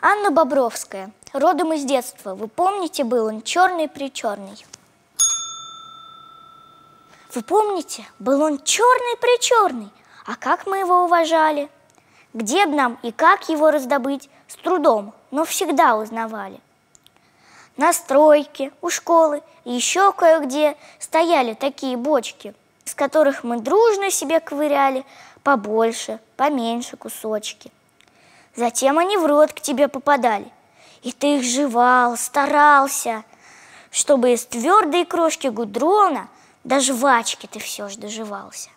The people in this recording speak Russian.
Анна Бобровская, родом из детства. Вы помните, был он черный-причерный. Вы помните, был он черный-причерный. А как мы его уважали? Где б нам и как его раздобыть? С трудом, но всегда узнавали. На стройке, у школы и еще кое-где стояли такие бочки, с которых мы дружно себе ковыряли побольше, поменьше кусочки. Затем они в рот к тебе попадали, и ты их жевал, старался, чтобы из твердой крошки гудрона до жвачки ты все же доживался.